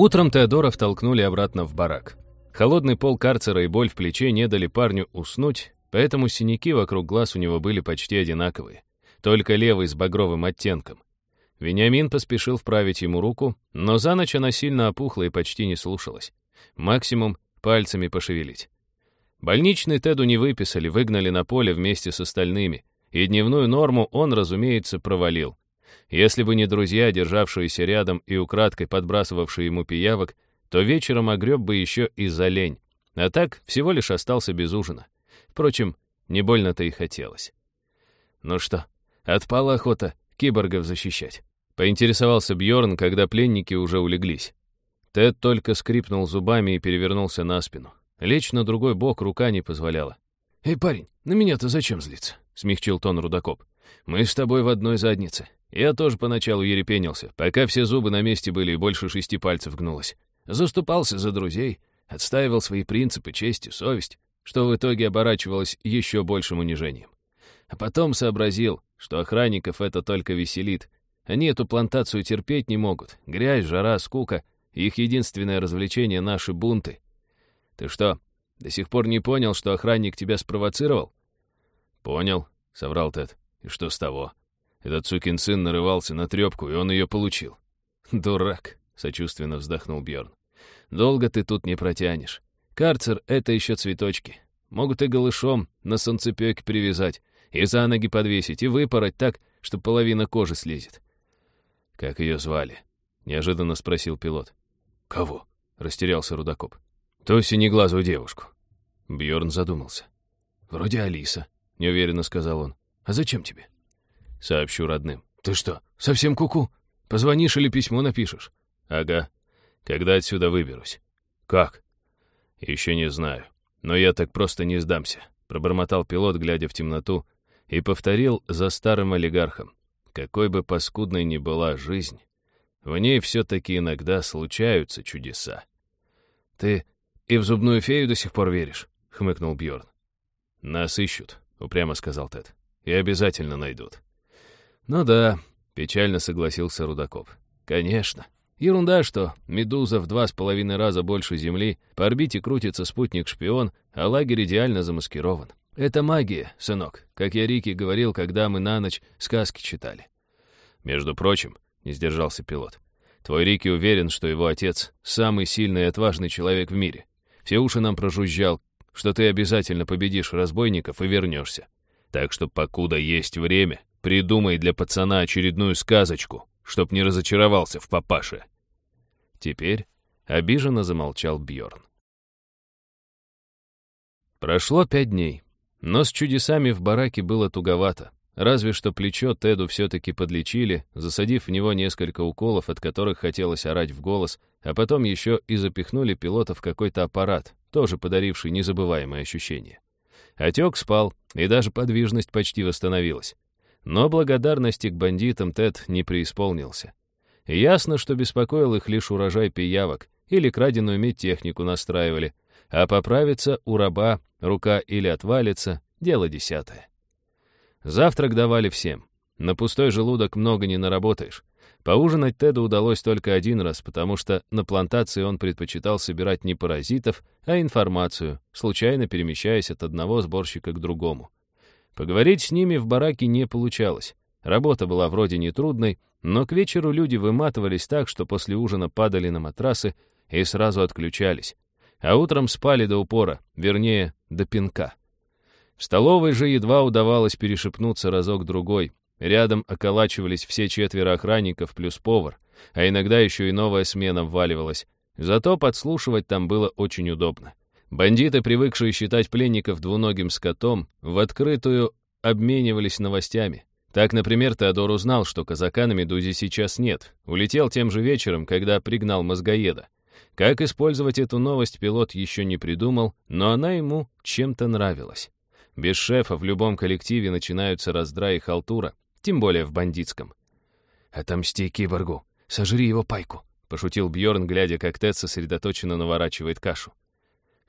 Утром Теодора втолкнули обратно в барак. Холодный пол карцера и боль в плече не дали парню уснуть, поэтому синяки вокруг глаз у него были почти одинаковые, только левый с багровым оттенком. Вениамин поспешил вправить ему руку, но за ночь она сильно опухла и почти не слушалась. Максимум пальцами пошевелить. Больничный Теду не выписали, выгнали на поле вместе с остальными, и дневную норму он, разумеется, провалил. Если бы не друзья, державшиеся рядом и украдкой подбрасывавшие ему пиявок, то вечером огреб бы еще и за лень. А так всего лишь остался без ужина. Впрочем, не больно-то и хотелось. Ну что, отпала охота киборгов защищать? Поинтересовался Бьорн, когда пленники уже улеглись. Тед только скрипнул зубами и перевернулся на спину. Лечь на другой бок рука не позволяла. «Эй, парень, на меня-то зачем злиться?» — смягчил тон Рудокоп. «Мы с тобой в одной заднице. Я тоже поначалу ерепенился, пока все зубы на месте были и больше шести пальцев гнулось. Заступался за друзей, отстаивал свои принципы, честь и совесть, что в итоге оборачивалось еще большим унижением. А потом сообразил, что охранников это только веселит. Они эту плантацию терпеть не могут. Грязь, жара, скука. Их единственное развлечение — наши бунты. Ты что, до сих пор не понял, что охранник тебя спровоцировал? «Понял», — соврал Тед. «И что с того?» Этот сукин сын нарывался на трепку, и он ее получил. «Дурак», — сочувственно вздохнул Бьорн. «Долго ты тут не протянешь. Карцер — это еще цветочки. Могут и голышом на солнцепёке привязать, и за ноги подвесить, и выпороть так, что половина кожи слезет». «Как ее звали?» — неожиданно спросил пилот. «Кого?» — растерялся Рудокоп. «Ту синеглазую девушку». Бьорн задумался. «Вроде Алиса», — неуверенно сказал он. «А зачем тебе?» Сообщу родным. Ты что, совсем куку? -ку? Позвонишь или письмо напишешь? Ага. Когда отсюда выберусь? Как? Еще не знаю. Но я так просто не сдамся. Пробормотал пилот, глядя в темноту, и повторил за старым олигархом. Какой бы паскудной ни была жизнь, в ней все-таки иногда случаются чудеса. «Ты и в зубную фею до сих пор веришь?» — хмыкнул Бьорн. «Нас ищут», — упрямо сказал Тед. «И обязательно найдут». «Ну да», — печально согласился Рудаков. «Конечно. Ерунда, что «Медуза» в два с половиной раза больше Земли, по орбите крутится спутник-шпион, а лагерь идеально замаскирован. Это магия, сынок, как я Рике говорил, когда мы на ночь сказки читали». «Между прочим», — не сдержался пилот, «твой Рики уверен, что его отец — самый сильный и отважный человек в мире. Все уши нам прожужжал, что ты обязательно победишь разбойников и вернешься. Так что покуда есть время, Придумай для пацана очередную сказочку, чтоб не разочаровался в папаше. Теперь обиженно замолчал Бьорн. Прошло пять дней, но с чудесами в бараке было туговато. Разве что плечо Теду все-таки подлечили, засадив в него несколько уколов, от которых хотелось орать в голос, а потом еще и запихнули пилота в какой-то аппарат, тоже подаривший незабываемое ощущение. Отек спал, и даже подвижность почти восстановилась. Но благодарности к бандитам Тед не преисполнился. Ясно, что беспокоил их лишь урожай пиявок или краденую медтехнику настраивали, а поправиться у раба рука или отвалится — дело десятое. Завтрак давали всем. На пустой желудок много не наработаешь. Поужинать Теду удалось только один раз, потому что на плантации он предпочитал собирать не паразитов, а информацию, случайно перемещаясь от одного сборщика к другому. Поговорить с ними в бараке не получалось. Работа была вроде нетрудной, но к вечеру люди выматывались так, что после ужина падали на матрасы и сразу отключались. А утром спали до упора, вернее, до пинка. В столовой же едва удавалось перешепнуться разок-другой. Рядом околачивались все четверо охранников плюс повар, а иногда еще и новая смена вваливалась. Зато подслушивать там было очень удобно. Бандиты, привыкшие считать пленников двуногим скотом, в открытую обменивались новостями. Так, например, Теодор узнал, что казака на «Медузе» сейчас нет. Улетел тем же вечером, когда пригнал мозгоеда. Как использовать эту новость пилот еще не придумал, но она ему чем-то нравилась. Без шефа в любом коллективе начинаются раздрай и халтура, тем более в бандитском. «Отомсти киборгу, сожри его пайку», — пошутил Бьорн, глядя, как Тед сосредоточенно наворачивает кашу.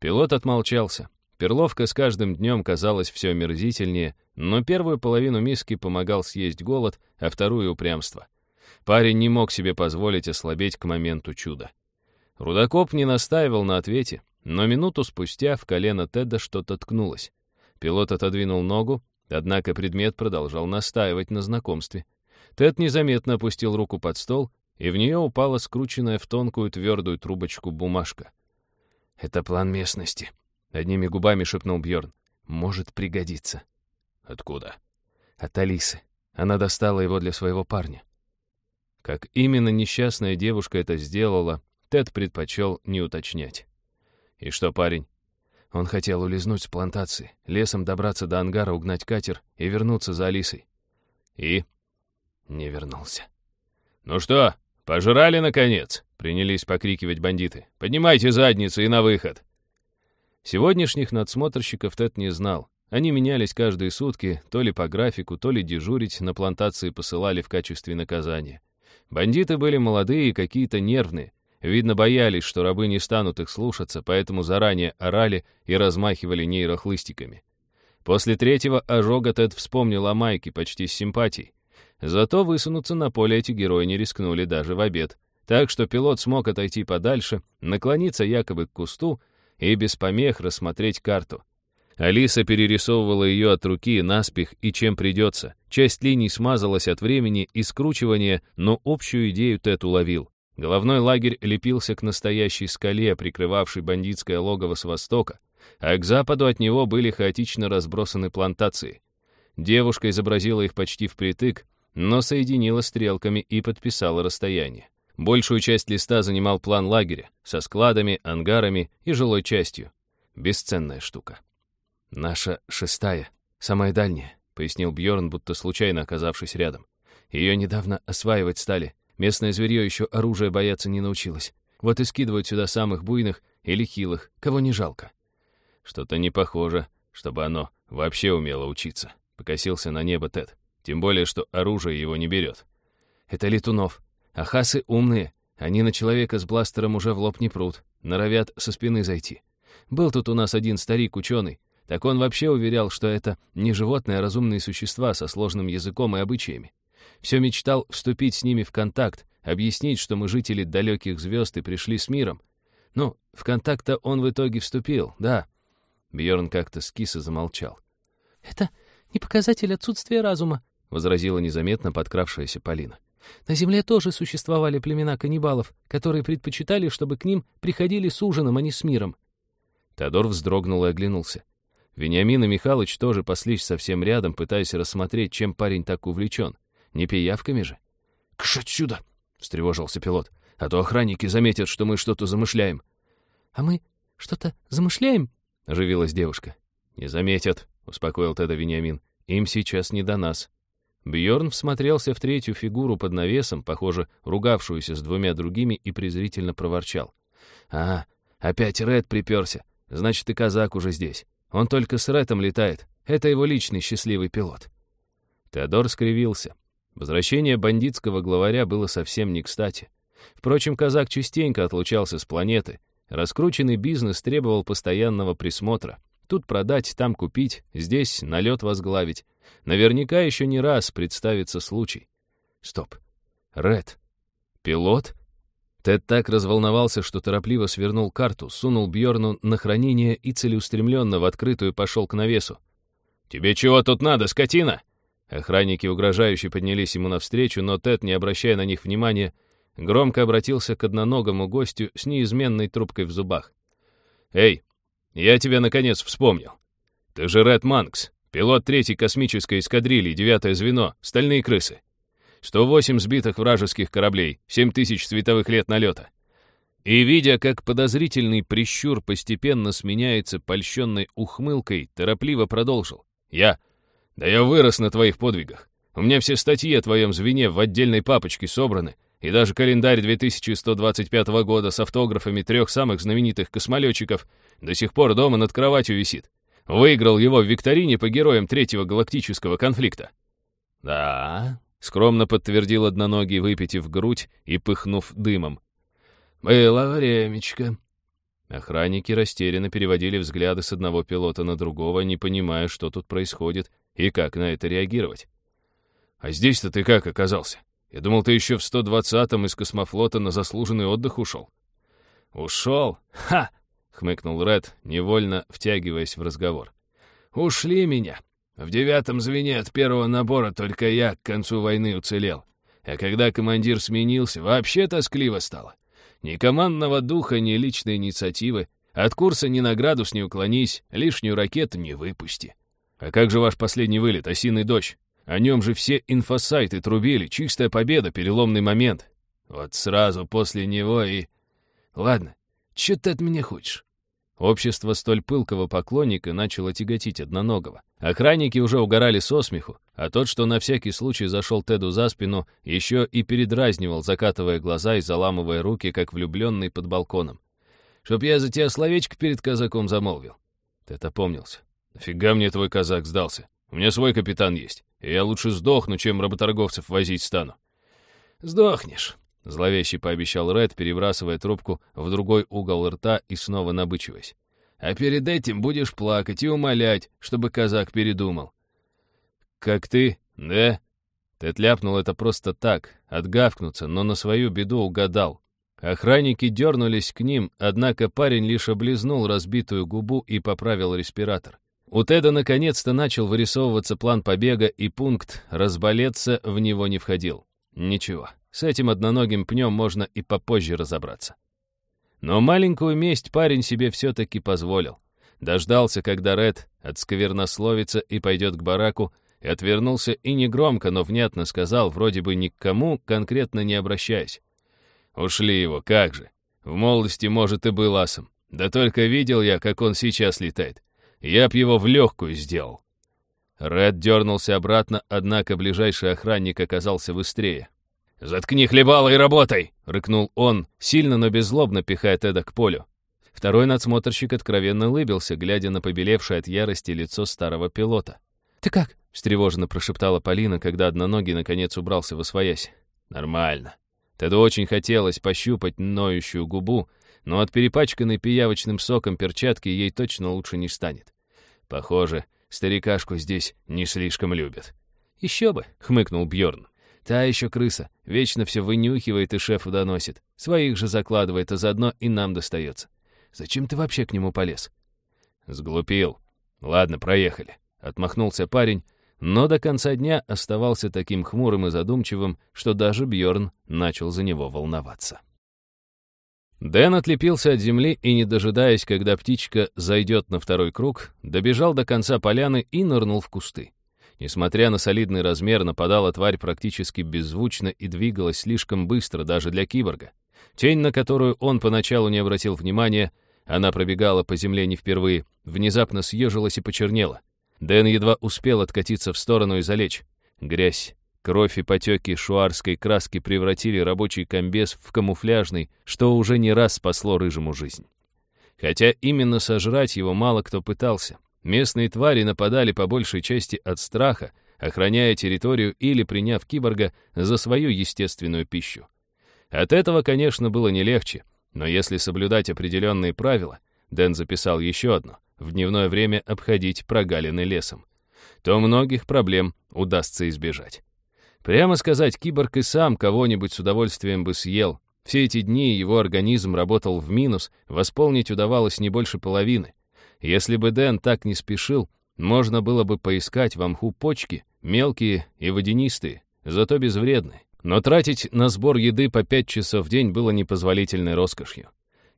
Пилот отмолчался. Перловка с каждым днем казалась все омерзительнее, но первую половину миски помогал съесть голод, а вторую — упрямство. Парень не мог себе позволить ослабеть к моменту чуда. Рудокоп не настаивал на ответе, но минуту спустя в колено Теда что-то ткнулось. Пилот отодвинул ногу, однако предмет продолжал настаивать на знакомстве. Тед незаметно опустил руку под стол, и в нее упала скрученная в тонкую твердую трубочку бумажка. «Это план местности», — одними губами шепнул Бьорн. «Может пригодиться». «Откуда?» «От Алисы. Она достала его для своего парня». Как именно несчастная девушка это сделала, Тед предпочел не уточнять. «И что, парень?» Он хотел улизнуть с плантации, лесом добраться до ангара, угнать катер и вернуться за Алисой. И не вернулся. «Ну что, пожрали, наконец?» — принялись покрикивать бандиты. «Поднимайте задницы и на выход!» Сегодняшних надсмотрщиков Тед не знал. Они менялись каждые сутки, то ли по графику, то ли дежурить на плантации посылали в качестве наказания. Бандиты были молодые и какие-то нервные. Видно, боялись, что рабы не станут их слушаться, поэтому заранее орали и размахивали нейрохлыстиками. После третьего ожога Тед вспомнил о Майке почти с симпатией. Зато высунуться на поле эти герои не рискнули даже в обед. Так что пилот смог отойти подальше, наклониться якобы к кусту и без помех рассмотреть карту. Алиса перерисовывала ее от руки наспех и чем придется. Часть линий смазалась от времени и скручивания, но общую идею Тед уловил. Головной лагерь лепился к настоящей скале, прикрывавшей бандитское логово с востока, а к западу от него были хаотично разбросаны плантации. Девушка изобразила их почти впритык, но соединила стрелками и подписала расстояние. Большую часть листа занимал план лагеря, со складами, ангарами и жилой частью. Бесценная штука. «Наша шестая, самая дальняя», — пояснил Бьорн, будто случайно оказавшись рядом. «Ее недавно осваивать стали, Местное зверье еще оружие бояться не научилось. Вот и скидывают сюда самых буйных или хилых, кого не жалко. Что-то не похоже, чтобы оно вообще умело учиться. Покосился на небо Тед. Тем более, что оружие его не берет. Это летунов. А хасы умные. Они на человека с бластером уже в лоб не прут. Норовят со спины зайти. Был тут у нас один старик-ученый. Так он вообще уверял, что это не животные, а разумные существа со сложным языком и обычаями. Все мечтал вступить с ними в контакт, объяснить, что мы жители далеких звезд и пришли с миром. Ну, в контакт-то он в итоге вступил, да. Бьорн как-то скис и замолчал. «Это не показатель отсутствия разума», — возразила незаметно подкравшаяся Полина. «На Земле тоже существовали племена каннибалов, которые предпочитали, чтобы к ним приходили с ужином, а не с миром». Тодор вздрогнул и оглянулся. Вениамин и Михалыч тоже паслись совсем рядом, пытаясь рассмотреть, чем парень так увлечен. Не пиявками же? «Кш отсюда!» — встревожился пилот. «А то охранники заметят, что мы что-то замышляем». «А мы что-то замышляем?» — оживилась девушка. «Не заметят», — успокоил Теда Вениамин. «Им сейчас не до нас». Бьорн всмотрелся в третью фигуру под навесом, похоже, ругавшуюся с двумя другими, и презрительно проворчал. «А, опять Ред приперся. Значит, и казак уже здесь. Он только с Ретом летает. Это его личный счастливый пилот». Теодор скривился. Возвращение бандитского главаря было совсем не кстати. Впрочем, казак частенько отлучался с планеты. Раскрученный бизнес требовал постоянного присмотра. Тут продать, там купить, здесь налет возглавить. Наверняка еще не раз представится случай. Стоп. Ред. Пилот? Тед так разволновался, что торопливо свернул карту, сунул Бьорну на хранение и целеустремленно в открытую пошел к навесу. «Тебе чего тут надо, скотина?» Охранники угрожающе поднялись ему навстречу, но Тед, не обращая на них внимания, громко обратился к одноногому гостю с неизменной трубкой в зубах. «Эй, я тебя, наконец, вспомнил. Ты же Ред Манкс, пилот третьей космической эскадрильи, девятое звено, стальные крысы. 108 сбитых вражеских кораблей, 7 тысяч световых лет налета. И, видя, как подозрительный прищур постепенно сменяется польщенной ухмылкой, торопливо продолжил. «Я да я вырос на твоих подвигах. У меня все статьи о твоем звене в отдельной папочке собраны, и даже календарь 2125 года с автографами трех самых знаменитых космолетчиков до сих пор дома над кроватью висит. Выиграл его в викторине по героям третьего галактического конфликта. «Да», — скромно подтвердил одноногий, выпитив грудь и пыхнув дымом. «Было времечко». Охранники растерянно переводили взгляды с одного пилота на другого, не понимая, что тут происходит и как на это реагировать. «А здесь-то ты как оказался? Я думал, ты еще в 120-м из космофлота на заслуженный отдых ушел». «Ушел? Ха!» — хмыкнул Ред, невольно втягиваясь в разговор. «Ушли меня. В девятом звене от первого набора только я к концу войны уцелел. А когда командир сменился, вообще тоскливо стало. Ни командного духа, ни личной инициативы. От курса ни на градус не уклонись, лишнюю ракету не выпусти. А как же ваш последний вылет, осиный дождь? О нем же все инфосайты трубили, чистая победа, переломный момент. Вот сразу после него и... Ладно, что ты от меня хочешь? Общество столь пылкого поклонника начало тяготить одноногого. Охранники уже угорали со смеху, а тот, что на всякий случай зашел Теду за спину, еще и передразнивал, закатывая глаза и заламывая руки, как влюбленный под балконом. «Чтоб я за тебя словечко перед казаком замолвил». Тед опомнился. «Нафига мне твой казак сдался? У меня свой капитан есть, и я лучше сдохну, чем работорговцев возить стану». «Сдохнешь», Зловеще пообещал Ред, перебрасывая трубку в другой угол рта и снова набычиваясь. «А перед этим будешь плакать и умолять, чтобы казак передумал». «Как ты, да?» Тед ляпнул это просто так, отгавкнуться, но на свою беду угадал. Охранники дернулись к ним, однако парень лишь облизнул разбитую губу и поправил респиратор. У Теда наконец-то начал вырисовываться план побега, и пункт «разболеться» в него не входил. Ничего, с этим одноногим пнем можно и попозже разобраться. Но маленькую месть парень себе все-таки позволил. Дождался, когда Ред отсквернословится и пойдет к бараку, и отвернулся и негромко, но внятно сказал, вроде бы ни к кому конкретно не обращаясь. «Ушли его, как же! В молодости, может, и был асом. Да только видел я, как он сейчас летает. Я б его в легкую сделал». Ред дернулся обратно, однако ближайший охранник оказался быстрее. «Заткни хлебало и работай!» — рыкнул он, сильно, но беззлобно пихая Теда к полю. Второй надсмотрщик откровенно улыбился, глядя на побелевшее от ярости лицо старого пилота. «Ты как?» — встревоженно прошептала Полина, когда одноногий наконец убрался во своясь. «Нормально». Теду очень хотелось пощупать ноющую губу, но от перепачканной пиявочным соком перчатки ей точно лучше не станет. Похоже, старикашку здесь не слишком любят. «Еще бы!» — хмыкнул Бьорн. Та еще крыса. Вечно все вынюхивает и шефу доносит. Своих же закладывает, а заодно и нам достается. Зачем ты вообще к нему полез? Сглупил. Ладно, проехали. Отмахнулся парень, но до конца дня оставался таким хмурым и задумчивым, что даже Бьорн начал за него волноваться. Дэн отлепился от земли и, не дожидаясь, когда птичка зайдет на второй круг, добежал до конца поляны и нырнул в кусты. Несмотря на солидный размер, нападала тварь практически беззвучно и двигалась слишком быстро даже для киборга. Тень, на которую он поначалу не обратил внимания, она пробегала по земле не впервые, внезапно съежилась и почернела. Дэн едва успел откатиться в сторону и залечь. Грязь, кровь и потеки шуарской краски превратили рабочий комбез в камуфляжный, что уже не раз спасло рыжему жизнь. Хотя именно сожрать его мало кто пытался. Местные твари нападали по большей части от страха, охраняя территорию или приняв киборга за свою естественную пищу. От этого, конечно, было не легче, но если соблюдать определенные правила, Дэн записал еще одно — в дневное время обходить прогалины лесом, то многих проблем удастся избежать. Прямо сказать, киборг и сам кого-нибудь с удовольствием бы съел. Все эти дни его организм работал в минус, восполнить удавалось не больше половины. Если бы Дэн так не спешил, можно было бы поискать в мху почки, мелкие и водянистые, зато безвредные. Но тратить на сбор еды по пять часов в день было непозволительной роскошью.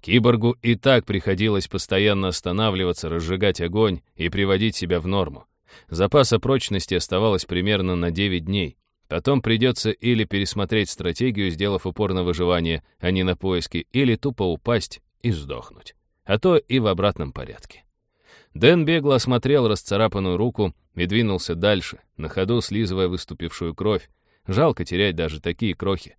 Киборгу и так приходилось постоянно останавливаться, разжигать огонь и приводить себя в норму. Запаса прочности оставалось примерно на 9 дней. Потом придется или пересмотреть стратегию, сделав упор на выживание, а не на поиски, или тупо упасть и сдохнуть. А то и в обратном порядке. Дэн бегло осмотрел расцарапанную руку и двинулся дальше, на ходу слизывая выступившую кровь. Жалко терять даже такие крохи.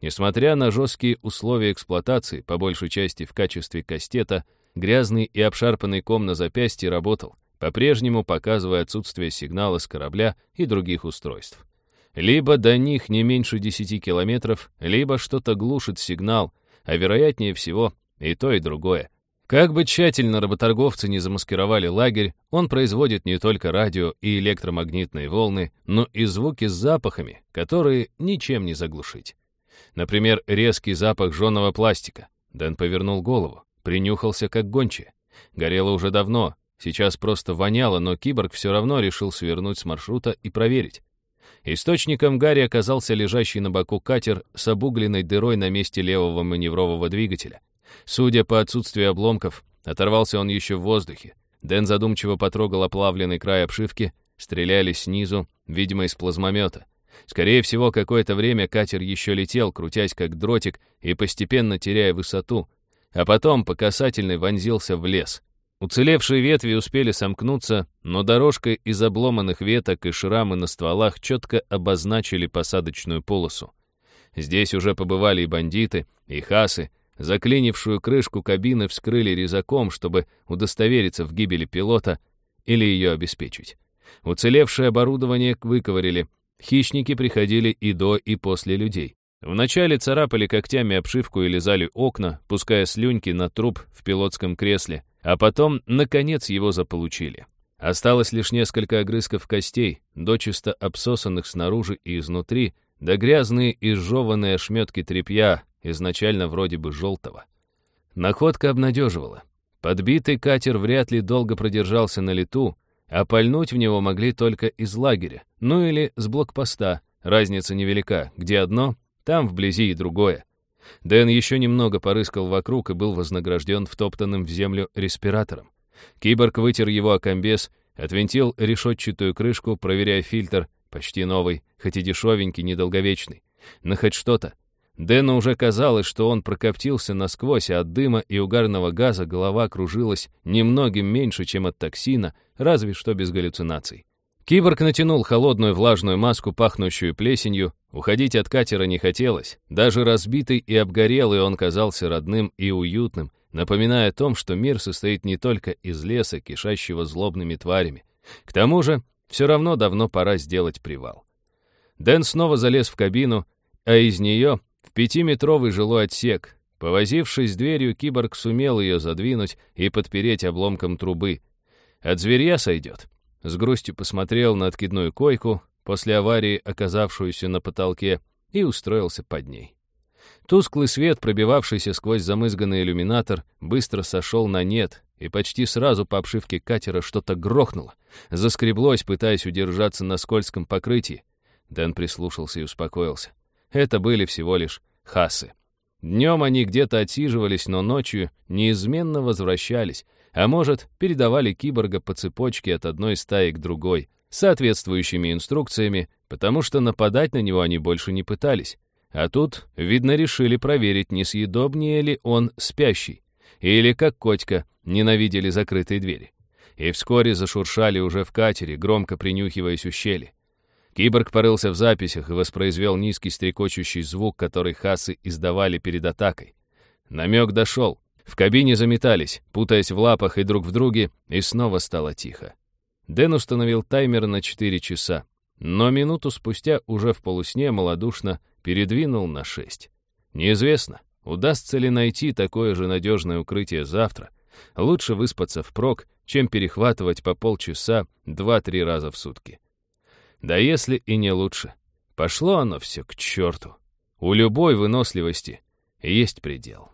Несмотря на жесткие условия эксплуатации, по большей части в качестве кастета, грязный и обшарпанный ком на запястье работал, по-прежнему показывая отсутствие сигнала с корабля и других устройств. Либо до них не меньше 10 километров, либо что-то глушит сигнал, а вероятнее всего и то, и другое. Как бы тщательно работорговцы не замаскировали лагерь, он производит не только радио и электромагнитные волны, но и звуки с запахами, которые ничем не заглушить. Например, резкий запах жженого пластика. Дэн повернул голову, принюхался как гончая. Горело уже давно, сейчас просто воняло, но киборг все равно решил свернуть с маршрута и проверить. Источником Гарри оказался лежащий на боку катер с обугленной дырой на месте левого маневрового двигателя. Судя по отсутствию обломков, оторвался он еще в воздухе. Дэн задумчиво потрогал оплавленный край обшивки, стреляли снизу, видимо, из плазмомета. Скорее всего, какое-то время катер еще летел, крутясь как дротик и постепенно теряя высоту, а потом по касательной вонзился в лес. Уцелевшие ветви успели сомкнуться, но дорожка из обломанных веток и шрамы на стволах четко обозначили посадочную полосу. Здесь уже побывали и бандиты, и хасы, заклинившую крышку кабины вскрыли резаком, чтобы удостовериться в гибели пилота или ее обеспечить. Уцелевшее оборудование выковырили, Хищники приходили и до, и после людей. Вначале царапали когтями обшивку и лизали окна, пуская слюньки на труп в пилотском кресле, а потом, наконец, его заполучили. Осталось лишь несколько огрызков костей, дочисто обсосанных снаружи и изнутри, да грязные и сжеванные ошметки тряпья, изначально вроде бы желтого. Находка обнадеживала. Подбитый катер вряд ли долго продержался на лету, а пальнуть в него могли только из лагеря, ну или с блокпоста, разница невелика, где одно, там вблизи и другое. Дэн еще немного порыскал вокруг и был вознагражден втоптанным в землю респиратором. Киборг вытер его о комбез, отвинтил решетчатую крышку, проверяя фильтр, почти новый, хоть и дешевенький, недолговечный. Но хоть что-то. Дэну уже казалось, что он прокоптился насквозь, а от дыма и угарного газа голова кружилась немногим меньше, чем от токсина, разве что без галлюцинаций. Киборг натянул холодную влажную маску, пахнущую плесенью. Уходить от катера не хотелось. Даже разбитый и обгорелый он казался родным и уютным, напоминая о том, что мир состоит не только из леса, кишащего злобными тварями. К тому же, все равно давно пора сделать привал. Дэн снова залез в кабину, а из нее пятиметровый жилой отсек. Повозившись дверью, киборг сумел ее задвинуть и подпереть обломком трубы. От зверья сойдет. С грустью посмотрел на откидную койку, после аварии оказавшуюся на потолке, и устроился под ней. Тусклый свет, пробивавшийся сквозь замызганный иллюминатор, быстро сошел на нет, и почти сразу по обшивке катера что-то грохнуло. Заскреблось, пытаясь удержаться на скользком покрытии. Дэн прислушался и успокоился. Это были всего лишь хасы. Днем они где-то отсиживались, но ночью неизменно возвращались, а может, передавали киборга по цепочке от одной стаи к другой, соответствующими инструкциями, потому что нападать на него они больше не пытались. А тут, видно, решили проверить, не съедобнее ли он спящий, или, как котика, ненавидели закрытые двери. И вскоре зашуршали уже в катере, громко принюхиваясь у щели. Киборг порылся в записях и воспроизвел низкий стрекочущий звук, который хасы издавали перед атакой. Намек дошел. В кабине заметались, путаясь в лапах и друг в друге, и снова стало тихо. Дэн установил таймер на 4 часа, но минуту спустя уже в полусне малодушно передвинул на 6. Неизвестно, удастся ли найти такое же надежное укрытие завтра. Лучше выспаться впрок, чем перехватывать по полчаса два-три раза в сутки. Да если и не лучше. Пошло оно все к черту. У любой выносливости есть предел.